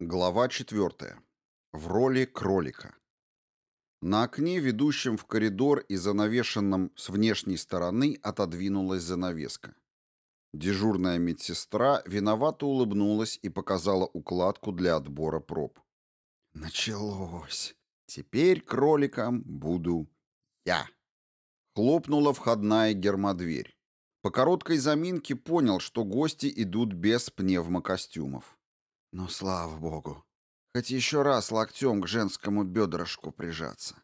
Глава 4. В роли кролика. На окне, ведущем в коридор и занавешенном с внешней стороны, отодвинулась занавеска. Дежурная медсестра виновато улыбнулась и показала укладку для отбора проб. «Началось. Теперь кроликом буду я». Хлопнула входная гермодверь. По короткой заминке понял, что гости идут без пневмокостюмов. Ну, слава богу. Хоть еще раз локтем к женскому бедрышку прижаться.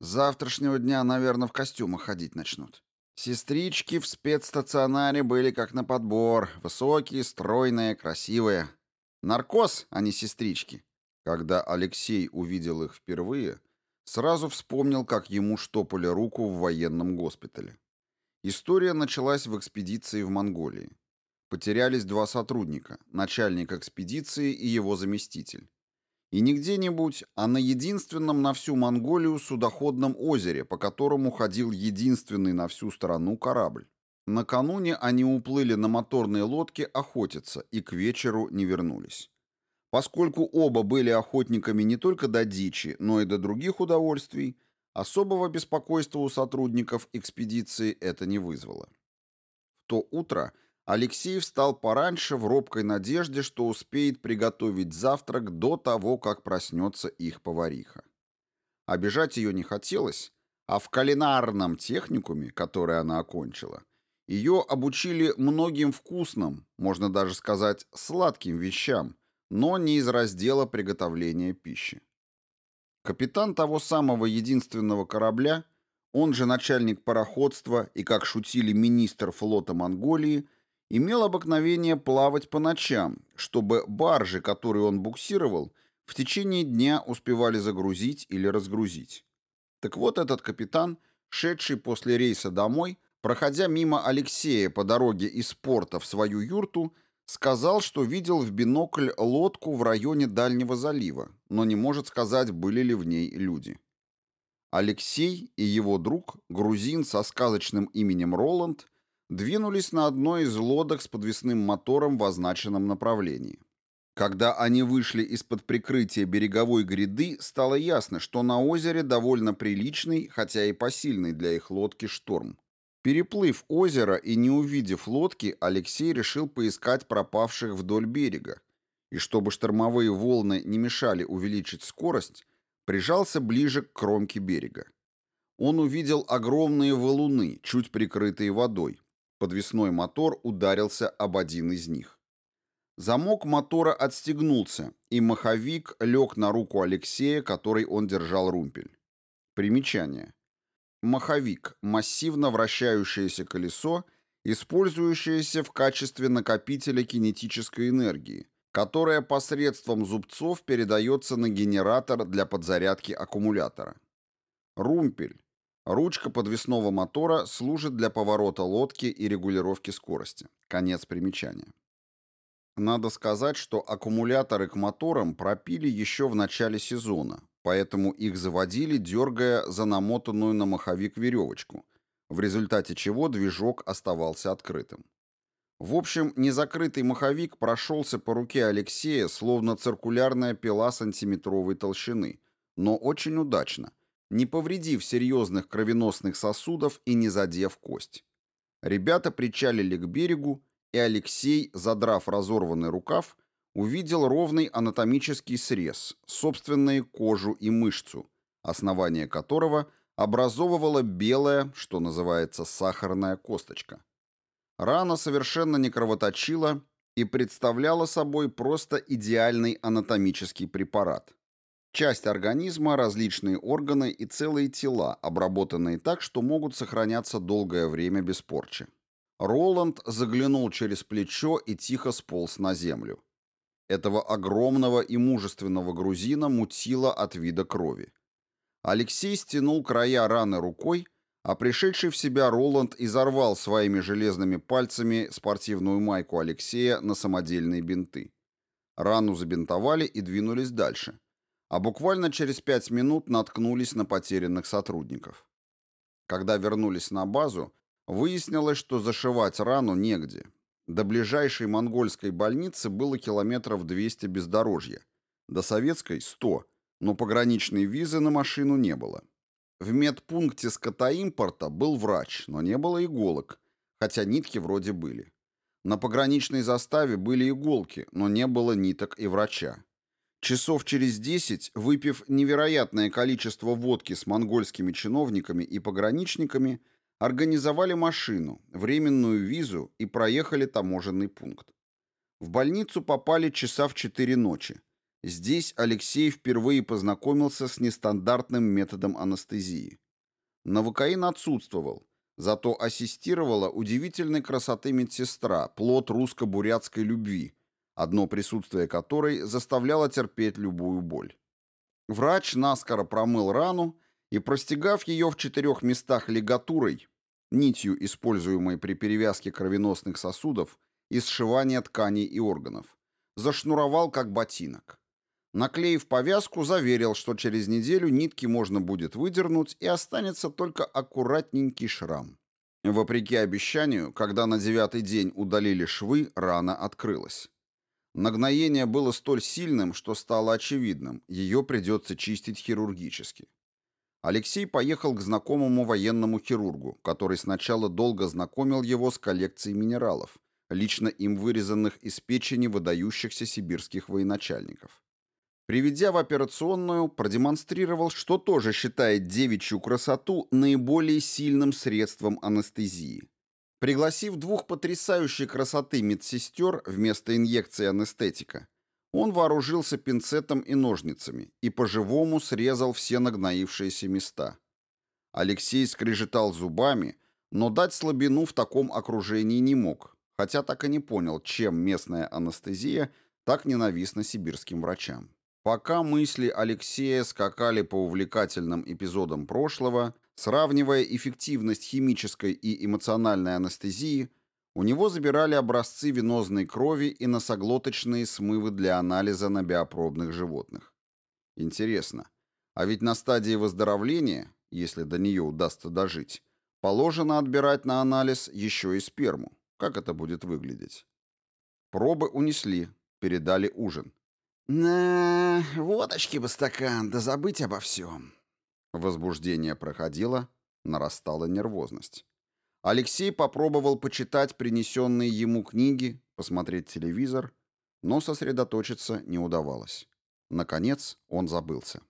С завтрашнего дня, наверное, в костюмах ходить начнут. Сестрички в спецстационаре были как на подбор. Высокие, стройные, красивые. Наркоз, а не сестрички. Когда Алексей увидел их впервые, сразу вспомнил, как ему штопали руку в военном госпитале. История началась в экспедиции в Монголии. Потерялись два сотрудника, начальник экспедиции и его заместитель. И не где-нибудь, а на единственном на всю Монголию судоходном озере, по которому ходил единственный на всю страну корабль. Накануне они уплыли на моторной лодке охотиться и к вечеру не вернулись. Поскольку оба были охотниками не только до дичи, но и до других удовольствий, особого беспокойства у сотрудников экспедиции это не вызвало. В то утро Алексей встал пораньше в робкой надежде, что успеет приготовить завтрак до того, как проснется их повариха. Обижать ее не хотелось, а в кулинарном техникуме, который она окончила, ее обучили многим вкусным, можно даже сказать, сладким вещам, но не из раздела приготовления пищи. Капитан того самого единственного корабля, он же начальник пароходства и, как шутили министр флота Монголии, имел обыкновение плавать по ночам, чтобы баржи, которые он буксировал, в течение дня успевали загрузить или разгрузить. Так вот этот капитан, шедший после рейса домой, проходя мимо Алексея по дороге из порта в свою юрту, сказал, что видел в бинокль лодку в районе Дальнего залива, но не может сказать, были ли в ней люди. Алексей и его друг, грузин со сказочным именем Роланд, двинулись на одной из лодок с подвесным мотором в означенном направлении. Когда они вышли из-под прикрытия береговой гряды, стало ясно, что на озере довольно приличный, хотя и посильный для их лодки шторм. Переплыв озеро и не увидев лодки, Алексей решил поискать пропавших вдоль берега, и чтобы штормовые волны не мешали увеличить скорость, прижался ближе к кромке берега. Он увидел огромные валуны, чуть прикрытые водой, Подвесной мотор ударился об один из них. Замок мотора отстегнулся, и маховик лег на руку Алексея, которой он держал румпель. Примечание. Маховик – массивно вращающееся колесо, использующееся в качестве накопителя кинетической энергии, которая посредством зубцов передается на генератор для подзарядки аккумулятора. Румпель Ручка подвесного мотора служит для поворота лодки и регулировки скорости. Конец примечания. Надо сказать, что аккумуляторы к моторам пропили еще в начале сезона, поэтому их заводили, дергая за намотанную на маховик веревочку, в результате чего движок оставался открытым. В общем, незакрытый маховик прошелся по руке Алексея, словно циркулярная пила сантиметровой толщины, но очень удачно – не повредив серьезных кровеносных сосудов и не задев кость. Ребята причалили к берегу, и Алексей, задрав разорванный рукав, увидел ровный анатомический срез, собственную кожу и мышцу, основание которого образовывала белая, что называется, сахарная косточка. Рана совершенно не кровоточила и представляла собой просто идеальный анатомический препарат. Часть организма, различные органы и целые тела, обработанные так, что могут сохраняться долгое время без порчи. Роланд заглянул через плечо и тихо сполз на землю. Этого огромного и мужественного грузина мутило от вида крови. Алексей стянул края раны рукой, а пришедший в себя Роланд изорвал своими железными пальцами спортивную майку Алексея на самодельные бинты. Рану забинтовали и двинулись дальше а буквально через пять минут наткнулись на потерянных сотрудников. Когда вернулись на базу, выяснилось, что зашивать рану негде. До ближайшей монгольской больницы было километров 200 бездорожья, До советской – 100, но пограничной визы на машину не было. В медпункте скотоимпорта был врач, но не было иголок, хотя нитки вроде были. На пограничной заставе были иголки, но не было ниток и врача. Часов через десять, выпив невероятное количество водки с монгольскими чиновниками и пограничниками, организовали машину, временную визу и проехали таможенный пункт. В больницу попали часа в четыре ночи. Здесь Алексей впервые познакомился с нестандартным методом анестезии. Новокаин отсутствовал, зато ассистировала удивительной красоты медсестра, плод русско-бурятской любви, одно присутствие которой заставляло терпеть любую боль. Врач наскоро промыл рану и, простегав ее в четырех местах лигатурой, нитью, используемой при перевязке кровеносных сосудов и сшивании тканей и органов, зашнуровал как ботинок. Наклеив повязку, заверил, что через неделю нитки можно будет выдернуть и останется только аккуратненький шрам. Вопреки обещанию, когда на девятый день удалили швы, рана открылась. Нагноение было столь сильным, что стало очевидным, ее придется чистить хирургически. Алексей поехал к знакомому военному хирургу, который сначала долго знакомил его с коллекцией минералов, лично им вырезанных из печени выдающихся сибирских военачальников. Приведя в операционную, продемонстрировал, что тоже считает девичью красоту наиболее сильным средством анестезии. Пригласив двух потрясающей красоты медсестер вместо инъекции анестетика, он вооружился пинцетом и ножницами и по-живому срезал все нагноившиеся места. Алексей скрежетал зубами, но дать слабину в таком окружении не мог, хотя так и не понял, чем местная анестезия так ненавистна сибирским врачам. Пока мысли Алексея скакали по увлекательным эпизодам прошлого, сравнивая эффективность химической и эмоциональной анестезии, у него забирали образцы венозной крови и носоглоточные смывы для анализа на биопробных животных. Интересно, а ведь на стадии выздоровления, если до нее удастся дожить, положено отбирать на анализ еще и сперму. Как это будет выглядеть? Пробы унесли, передали ужин. На водочки бы стакан, да забыть обо всем. Возбуждение проходило, нарастала нервозность. Алексей попробовал почитать принесенные ему книги, посмотреть телевизор, но сосредоточиться не удавалось. Наконец он забылся.